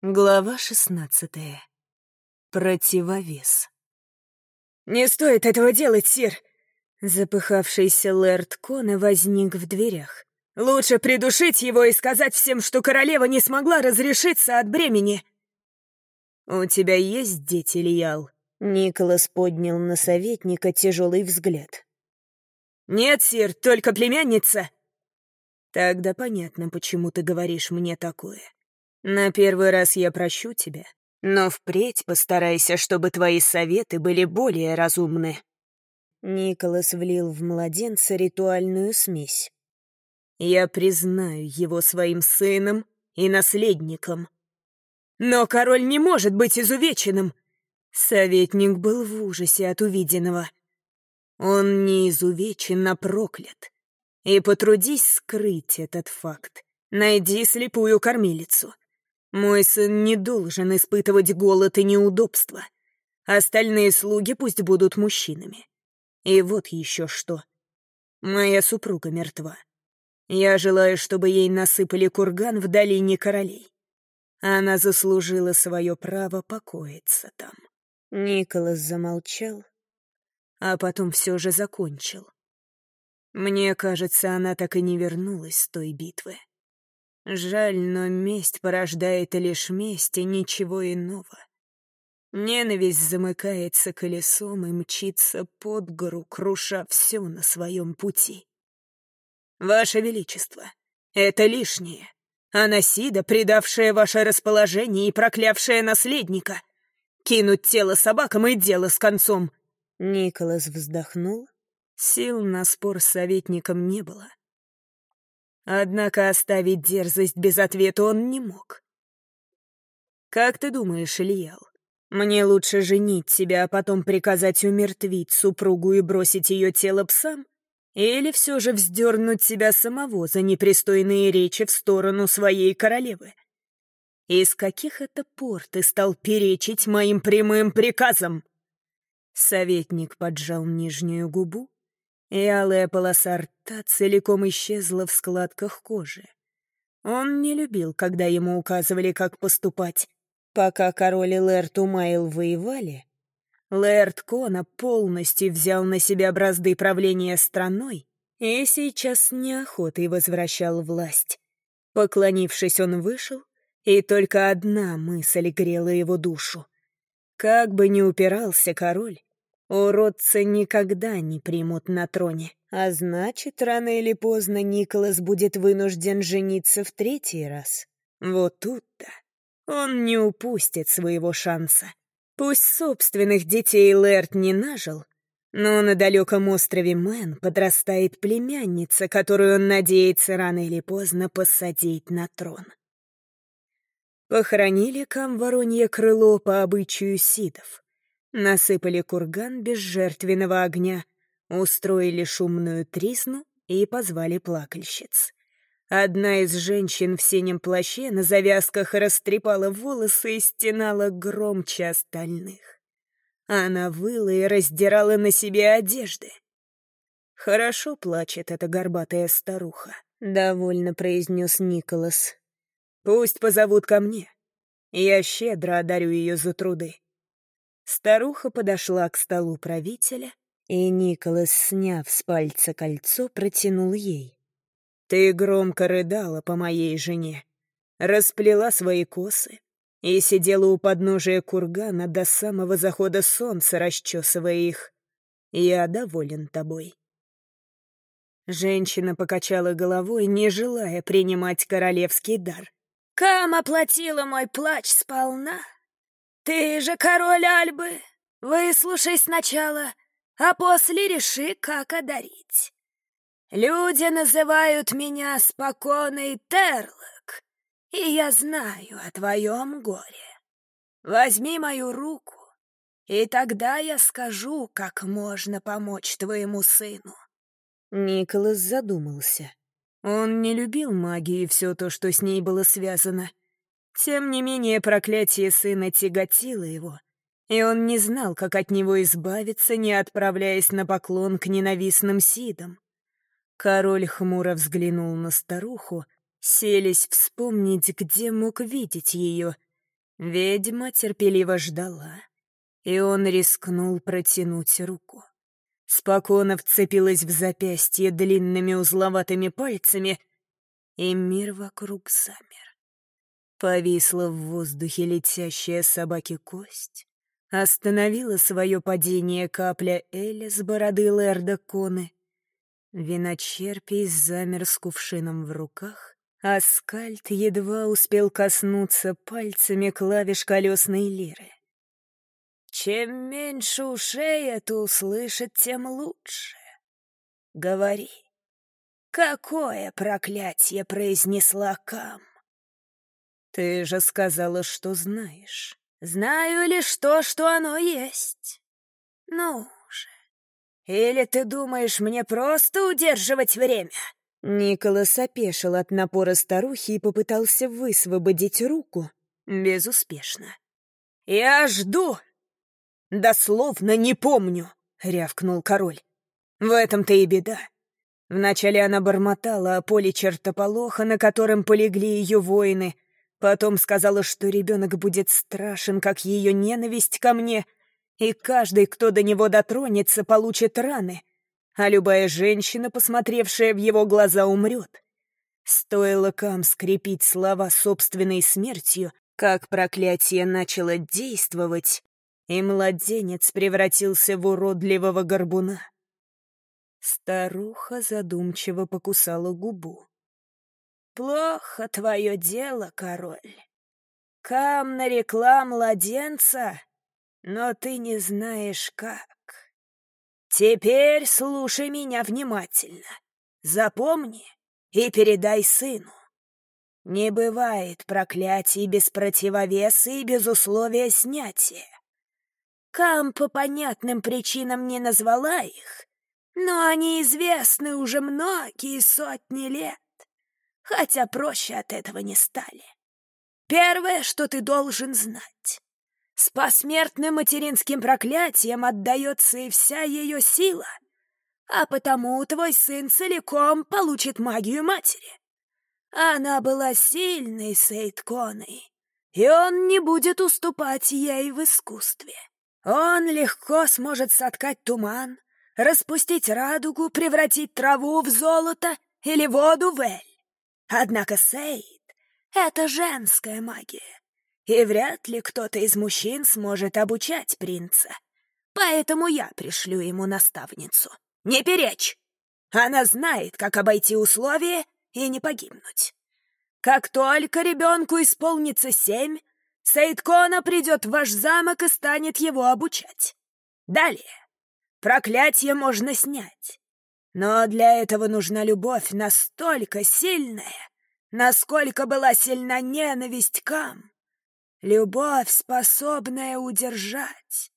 Глава шестнадцатая. Противовес. «Не стоит этого делать, сир!» Запыхавшийся Лэрд Кона возник в дверях. «Лучше придушить его и сказать всем, что королева не смогла разрешиться от бремени!» «У тебя есть дети, Лиял?» Николас поднял на советника тяжелый взгляд. «Нет, сир, только племянница!» «Тогда понятно, почему ты говоришь мне такое. На первый раз я прощу тебя, но впредь постарайся, чтобы твои советы были более разумны». Николас влил в младенца ритуальную смесь. «Я признаю его своим сыном и наследником». «Но король не может быть изувеченным!» Советник был в ужасе от увиденного. Он не изувечен, а проклят. И потрудись скрыть этот факт. Найди слепую кормилицу. Мой сын не должен испытывать голод и неудобства. Остальные слуги пусть будут мужчинами. И вот еще что. Моя супруга мертва. Я желаю, чтобы ей насыпали курган в долине королей. Она заслужила свое право покоиться там. Николас замолчал, а потом все же закончил. Мне кажется, она так и не вернулась с той битвы. Жаль, но месть порождает лишь месть и ничего иного. Ненависть замыкается колесом и мчится под гору, круша все на своем пути. Ваше Величество, это лишнее. Анасида, предавшая ваше расположение и проклявшая наследника. Кинуть тело собакам и дело с концом. Николас вздохнул. Сил на спор с советником не было. Однако оставить дерзость без ответа он не мог. «Как ты думаешь, Ильял, мне лучше женить тебя, а потом приказать умертвить супругу и бросить ее тело псам? Или все же вздернуть себя самого за непристойные речи в сторону своей королевы? Из каких это пор ты стал перечить моим прямым приказам?» Советник поджал нижнюю губу, и алая полоса рта целиком исчезла в складках кожи. Он не любил, когда ему указывали, как поступать. Пока король и Лэрт Умайл воевали, Лэрт Кона полностью взял на себя бразды правления страной и сейчас неохотой возвращал власть. Поклонившись, он вышел, и только одна мысль грела его душу. Как бы ни упирался король, Уродца никогда не примут на троне. А значит, рано или поздно Николас будет вынужден жениться в третий раз. Вот тут-то он не упустит своего шанса. Пусть собственных детей Лэрт не нажил, но на далеком острове Мэн подрастает племянница, которую он надеется рано или поздно посадить на трон. Похоронили Кам Воронье крыло по обычаю сидов. Насыпали курган без жертвенного огня, устроили шумную тризну и позвали плакальщиц. Одна из женщин в синем плаще на завязках растрепала волосы и стенала громче остальных. Она выла и раздирала на себе одежды. «Хорошо плачет эта горбатая старуха», — довольно произнес Николас. «Пусть позовут ко мне. Я щедро одарю ее за труды». Старуха подошла к столу правителя, и Николас, сняв с пальца кольцо, протянул ей. «Ты громко рыдала по моей жене, расплела свои косы и сидела у подножия кургана до самого захода солнца, расчесывая их. Я доволен тобой». Женщина покачала головой, не желая принимать королевский дар. «Кам оплатила мой плач сполна», «Ты же король Альбы! Выслушай сначала, а после реши, как одарить. Люди называют меня спокойный Терлок, и я знаю о твоем горе. Возьми мою руку, и тогда я скажу, как можно помочь твоему сыну». Николас задумался. Он не любил магию и все то, что с ней было связано. Тем не менее, проклятие сына тяготило его, и он не знал, как от него избавиться, не отправляясь на поклон к ненавистным сидам. Король хмуро взглянул на старуху, селись вспомнить, где мог видеть ее, Ведьма терпеливо ждала, и он рискнул протянуть руку. Спокойно вцепилась в запястье длинными узловатыми пальцами, и мир вокруг замер. Повисла в воздухе летящая собаки кость, остановила свое падение капля Эля с бороды Лерда Коны. Виночерпий замер с кувшином в руках, а скальд едва успел коснуться пальцами клавиш колесной лиры. Чем меньше ушей это услышит, тем лучше. Говори, какое проклятие произнесла Кам? Ты же сказала, что знаешь. Знаю лишь то, что оно есть. Ну же. Или ты думаешь мне просто удерживать время? Николас опешил от напора старухи и попытался высвободить руку. Безуспешно. «Я жду!» «Дословно не помню», — рявкнул король. «В этом-то и беда. Вначале она бормотала о поле чертополоха, на котором полегли ее воины, потом сказала, что ребенок будет страшен, как ее ненависть ко мне, и каждый, кто до него дотронется, получит раны, а любая женщина, посмотревшая в его глаза, умрет. Стоило Кам скрепить слова собственной смертью, как проклятие начало действовать, и младенец превратился в уродливого горбуна. Старуха задумчиво покусала губу. «Плохо твое дело, король. Кам нарекла младенца, но ты не знаешь как. Теперь слушай меня внимательно. Запомни и передай сыну. Не бывает проклятий без противовеса и без условия снятия. Кам по понятным причинам не назвала их, но они известны уже многие сотни лет, хотя проще от этого не стали. Первое, что ты должен знать. С посмертным материнским проклятием отдается и вся ее сила, а потому твой сын целиком получит магию матери. Она была сильной Сейтконой, и он не будет уступать ей в искусстве. Он легко сможет соткать туман, распустить радугу, превратить траву в золото или воду в эль. Однако Сейд — это женская магия, и вряд ли кто-то из мужчин сможет обучать принца. Поэтому я пришлю ему наставницу. Не перечь! Она знает, как обойти условия и не погибнуть. Как только ребенку исполнится семь, Сейдкона придет в ваш замок и станет его обучать. Далее. Проклятие можно снять. Но для этого нужна любовь настолько сильная, насколько была сильна ненависть Кам. Любовь, способная удержать.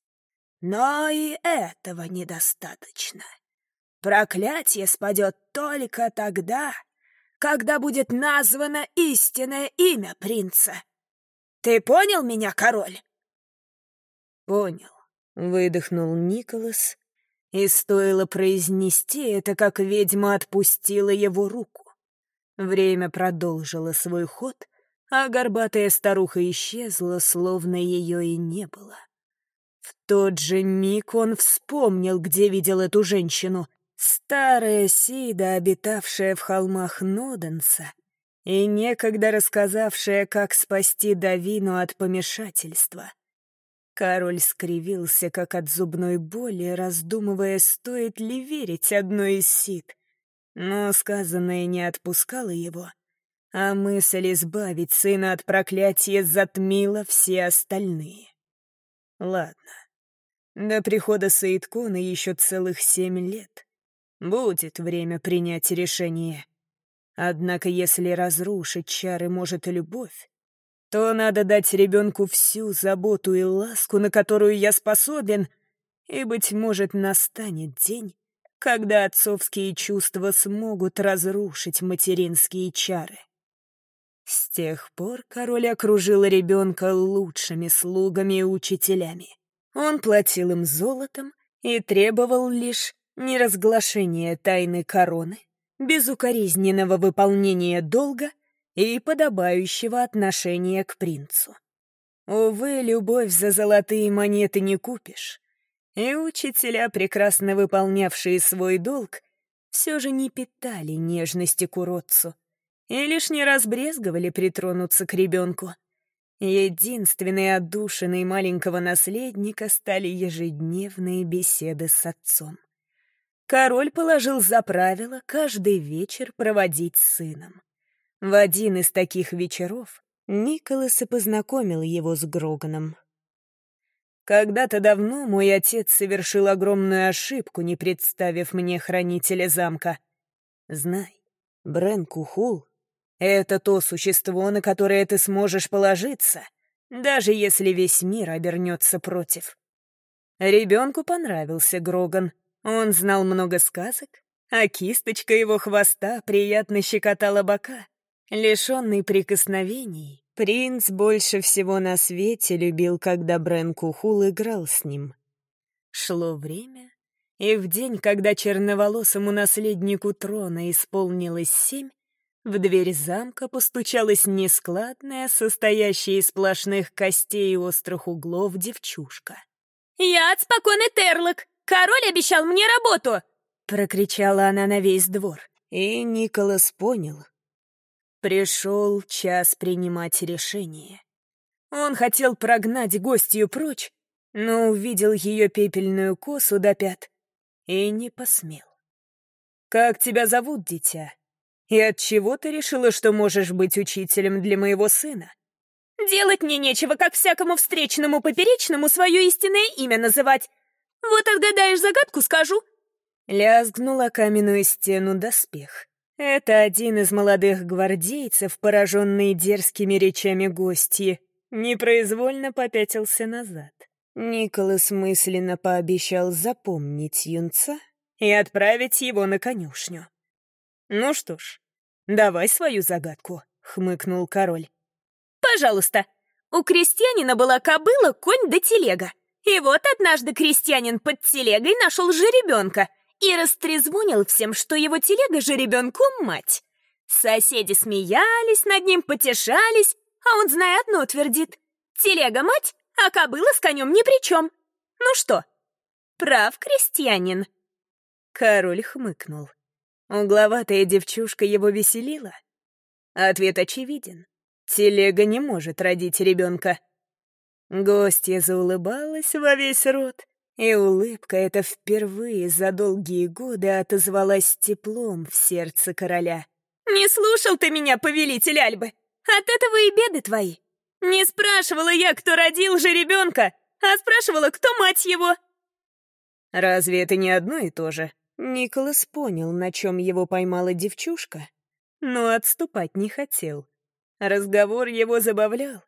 Но и этого недостаточно. Проклятие спадет только тогда, когда будет названо истинное имя принца — ты понял меня, король?» «Понял», — выдохнул Николас, и стоило произнести это, как ведьма отпустила его руку. Время продолжило свой ход, а горбатая старуха исчезла, словно ее и не было. В тот же миг он вспомнил, где видел эту женщину. Старая Сида, обитавшая в холмах Ноденса, и некогда рассказавшая, как спасти Давину от помешательства. Король скривился, как от зубной боли, раздумывая, стоит ли верить одной из сит. Но сказанное не отпускало его, а мысль избавить сына от проклятия затмила все остальные. Ладно, до прихода Саидкона еще целых семь лет. Будет время принять решение. Однако если разрушить чары может и любовь, то надо дать ребенку всю заботу и ласку, на которую я способен, и, быть может, настанет день, когда отцовские чувства смогут разрушить материнские чары. С тех пор король окружил ребенка лучшими слугами и учителями. Он платил им золотом и требовал лишь неразглашения тайны короны, безукоризненного выполнения долга и подобающего отношения к принцу. Увы, любовь за золотые монеты не купишь. И учителя, прекрасно выполнявшие свой долг, все же не питали нежности к уродцу и лишний раз брезговали притронуться к ребенку. Единственной отдушиной маленького наследника стали ежедневные беседы с отцом. Король положил за правило каждый вечер проводить с сыном. В один из таких вечеров Николас и познакомил его с Гроганом. Когда-то давно мой отец совершил огромную ошибку, не представив мне хранителя замка. Знай, Брен Кухул — это то существо, на которое ты сможешь положиться, даже если весь мир обернется против. Ребенку понравился Гроган. Он знал много сказок, а кисточка его хвоста приятно щекотала бока. Лишенный прикосновений, Принц больше всего на свете любил, когда Брен Кухул играл с ним. Шло время, и в день, когда черноволосому наследнику трона исполнилось семь, в дверь замка постучалась нескладная, состоящая из сплошных костей и острых углов девчушка. «Я от спокойный Терлок! Король обещал мне работу!» — прокричала она на весь двор. И Николас понял, Пришел час принимать решение. Он хотел прогнать гостью прочь, но увидел ее пепельную косу до пят и не посмел. «Как тебя зовут, дитя? И от чего ты решила, что можешь быть учителем для моего сына?» «Делать мне нечего, как всякому встречному поперечному свое истинное имя называть. Вот отгадаешь загадку, скажу». Лязгнула каменную стену доспех. Это один из молодых гвардейцев, пораженный дерзкими речами гостьи, непроизвольно попятился назад. Николас мысленно пообещал запомнить юнца и отправить его на конюшню. «Ну что ж, давай свою загадку», — хмыкнул король. «Пожалуйста. У крестьянина была кобыла, конь да телега. И вот однажды крестьянин под телегой нашел жеребенка — и растрезвонил всем, что его телега же ребенку мать. Соседи смеялись над ним, потешались, а он, зная одно, твердит. Телега мать, а кобыла с конем ни при чем. Ну что, прав крестьянин? Король хмыкнул. Угловатая девчушка его веселила. Ответ очевиден. Телега не может родить ребенка. Гостья заулыбалась во весь рот и улыбка эта впервые за долгие годы отозвалась теплом в сердце короля. «Не слушал ты меня, повелитель Альбы! От этого и беды твои! Не спрашивала я, кто родил же ребенка, а спрашивала, кто мать его!» «Разве это не одно и то же?» Николас понял, на чем его поймала девчушка, но отступать не хотел. Разговор его забавлял.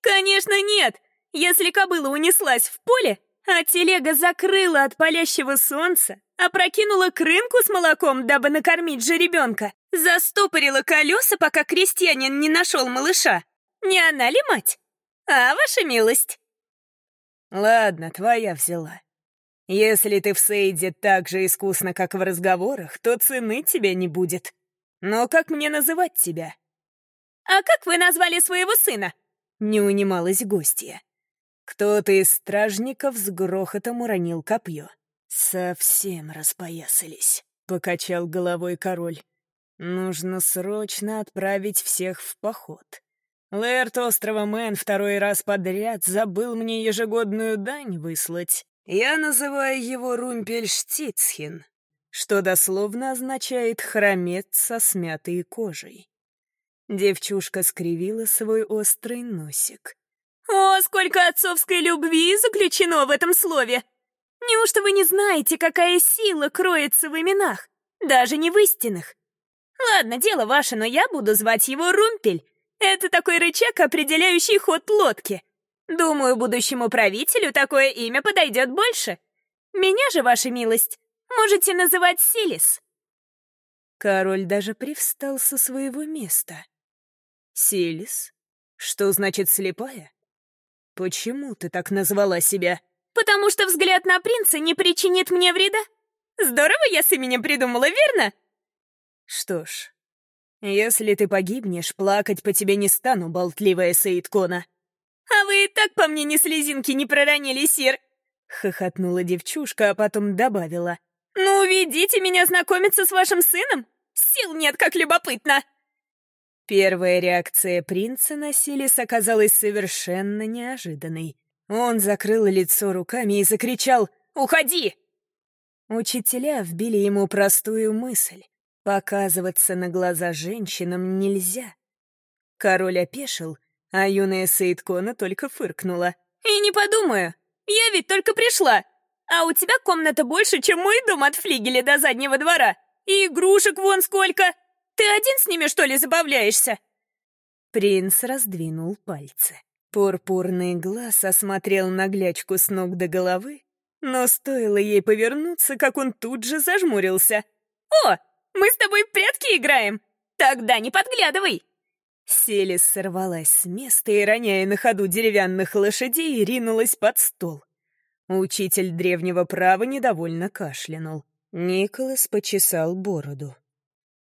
«Конечно нет! Если кобыла унеслась в поле, а телега закрыла от палящего солнца, опрокинула крынку с молоком, дабы накормить жеребенка, застопорила колеса, пока крестьянин не нашел малыша. Не она ли мать? А, ваша милость? Ладно, твоя взяла. Если ты в Сейде так же искусно, как в разговорах, то цены тебе не будет. Но как мне называть тебя? А как вы назвали своего сына? Не унималась гостья. Кто-то из стражников с грохотом уронил копье. «Совсем распоясались», — покачал головой король. «Нужно срочно отправить всех в поход. Лэрт острова Мэн второй раз подряд забыл мне ежегодную дань выслать. Я называю его Румпельштицхин, что дословно означает «хромец со смятой кожей». Девчушка скривила свой острый носик. О, сколько отцовской любви заключено в этом слове! Неужто вы не знаете, какая сила кроется в именах, даже не в истинных? Ладно, дело ваше, но я буду звать его Румпель. Это такой рычаг, определяющий ход лодки. Думаю, будущему правителю такое имя подойдет больше. Меня же, ваша милость, можете называть Силис. Король даже привстал со своего места. Силис? Что значит слепая? «Почему ты так назвала себя?» «Потому что взгляд на принца не причинит мне вреда. Здорово я с именем придумала, верно?» «Что ж, если ты погибнешь, плакать по тебе не стану, болтливая Саидкона». А вы и так по мне ни слезинки не проронили, сир!» Хохотнула девчушка, а потом добавила. «Ну, ведите меня знакомиться с вашим сыном! Сил нет, как любопытно!» Первая реакция принца на Силис оказалась совершенно неожиданной. Он закрыл лицо руками и закричал «Уходи!». Учителя вбили ему простую мысль. Показываться на глаза женщинам нельзя. Король опешил, а юная Саидкона только фыркнула. «И не подумаю, я ведь только пришла, а у тебя комната больше, чем мой дом от флигеля до заднего двора, и игрушек вон сколько! Ты один с ними, что ли, забавляешься?» Принц раздвинул пальцы. Пурпурный глаз осмотрел наглячку с ног до головы, но стоило ей повернуться, как он тут же зажмурился. «О, мы с тобой в прятки играем! Тогда не подглядывай!» Селис сорвалась с места и, роняя на ходу деревянных лошадей, ринулась под стол. Учитель древнего права недовольно кашлянул. Николас почесал бороду.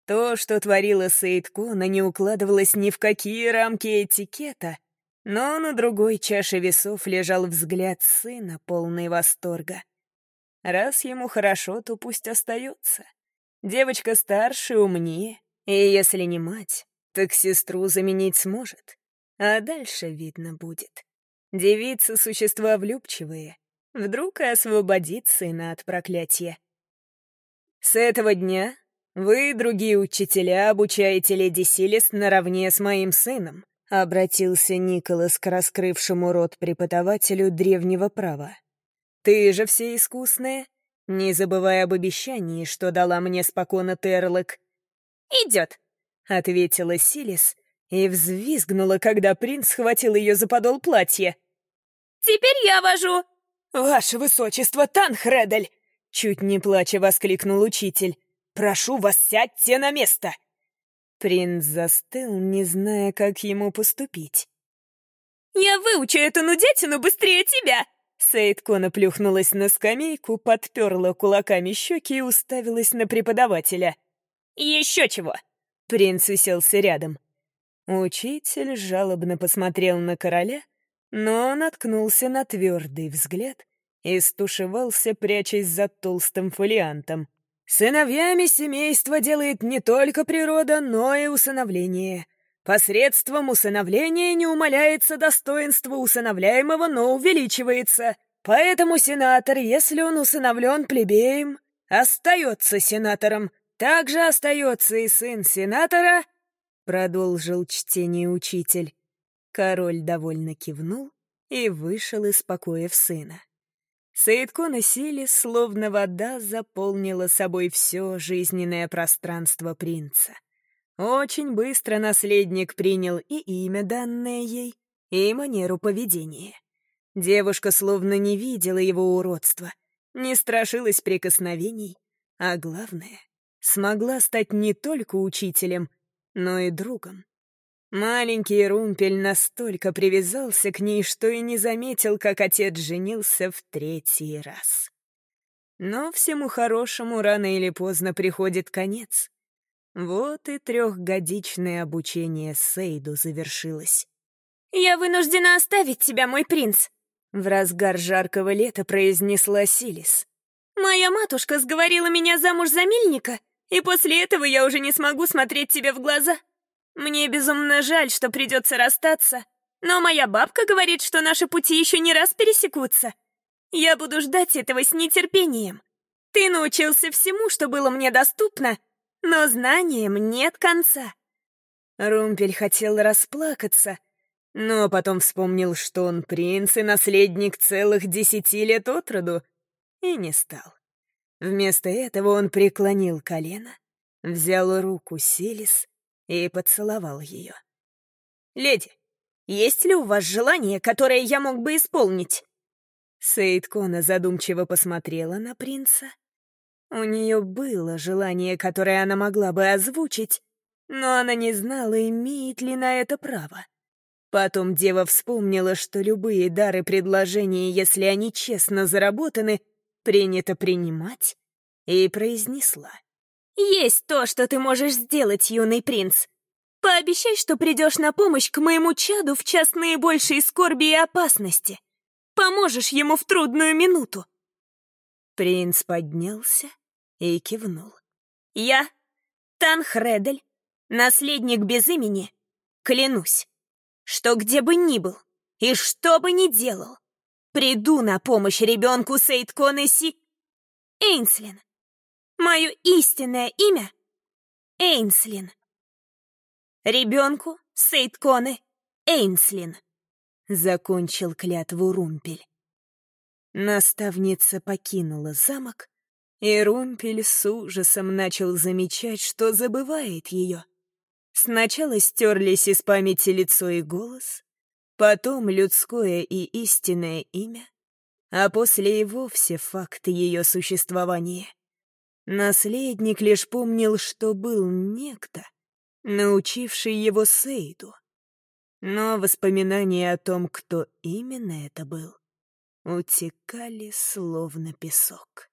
То, что творила Сейдкона, не укладывалось ни в какие рамки этикета, но на другой чаше весов лежал взгляд сына, полный восторга. Раз ему хорошо, то пусть остается. Девочка старше, умнее, и если не мать, так сестру заменить сможет. А дальше видно будет. Девицы — существа влюбчивые. Вдруг и освободит сына от проклятия. С этого дня вы, другие учителя, обучаете леди Силис наравне с моим сыном, обратился Николас к раскрывшему рот преподавателю древнего права. Ты же всеискусная, не забывай об обещании, что дала мне спокойно Терлок. Идет, — ответила Силис и взвизгнула, когда принц схватил ее за подол платья. «Теперь я вожу!» «Ваше высочество, Танхредель!» — чуть не плача воскликнул учитель. «Прошу вас, сядьте на место!» Принц застыл, не зная, как ему поступить. «Я выучу эту нудятину быстрее тебя!» Сейдко наплюхнулась на скамейку, подперла кулаками щеки и уставилась на преподавателя. «Еще чего!» Принц уселся рядом. Учитель жалобно посмотрел на короля, но наткнулся на твердый взгляд и стушевался, прячась за толстым фолиантом. «Сыновьями семейства делает не только природа, но и усыновление. Посредством усыновления не умаляется достоинство усыновляемого, но увеличивается. Поэтому сенатор, если он усыновлен плебеем, остается сенатором, также остается и сын сенатора, — продолжил чтение учитель. Король довольно кивнул и вышел из покоев сына. Саидкон и Сили, словно вода, заполнила собой все жизненное пространство принца. Очень быстро наследник принял и имя, данное ей, и манеру поведения. Девушка словно не видела его уродства, не страшилась прикосновений, а главное — смогла стать не только учителем, но и другом. Маленький Румпель настолько привязался к ней, что и не заметил, как отец женился в третий раз. Но всему хорошему рано или поздно приходит конец. Вот и трехгодичное обучение Сейду завершилось. «Я вынуждена оставить тебя, мой принц», — в разгар жаркого лета произнесла Силис. «Моя матушка сговорила меня замуж за мельника, и после этого я уже не смогу смотреть тебе в глаза. Мне безумно жаль, что придется расстаться, но моя бабка говорит, что наши пути еще не раз пересекутся. Я буду ждать этого с нетерпением. Ты научился всему, что было мне доступно, но знаниям нет конца». Румпель хотел расплакаться, но потом вспомнил, что он принц и наследник целых десяти лет от роду, и не стал. Вместо этого он преклонил колено, взял руку Селис и поцеловал ее. «Леди, есть ли у вас желание, которое я мог бы исполнить?» Сейдкона задумчиво посмотрела на принца. У нее было желание, которое она могла бы озвучить, но она не знала, имеет ли на это право. Потом дева вспомнила, что любые дары предложения, если они честно заработаны, принято принимать, и произнесла. «Есть то, что ты можешь сделать, юный принц. Пообещай, что придешь на помощь к моему чаду в час наибольшей скорби и опасности. Поможешь ему в трудную минуту. Принц поднялся и кивнул. Я, Танхредель, наследник без имени, клянусь, что где бы ни был и что бы ни делал, приду на помощь ребенку Сейтконеси Эйнслин. Мое истинное имя — Эйнслин. Ребенку Сейтконе Эйнслин. Закончил клятву Румпель. Наставница покинула замок, и Румпель с ужасом начал замечать, что забывает ее. Сначала стерлись из памяти лицо и голос, потом людское и истинное имя, а после и вовсе факт ее существования. Наследник лишь помнил, что был некто, научивший его Сейду. Но воспоминания о том, кто именно это был, утекали словно песок.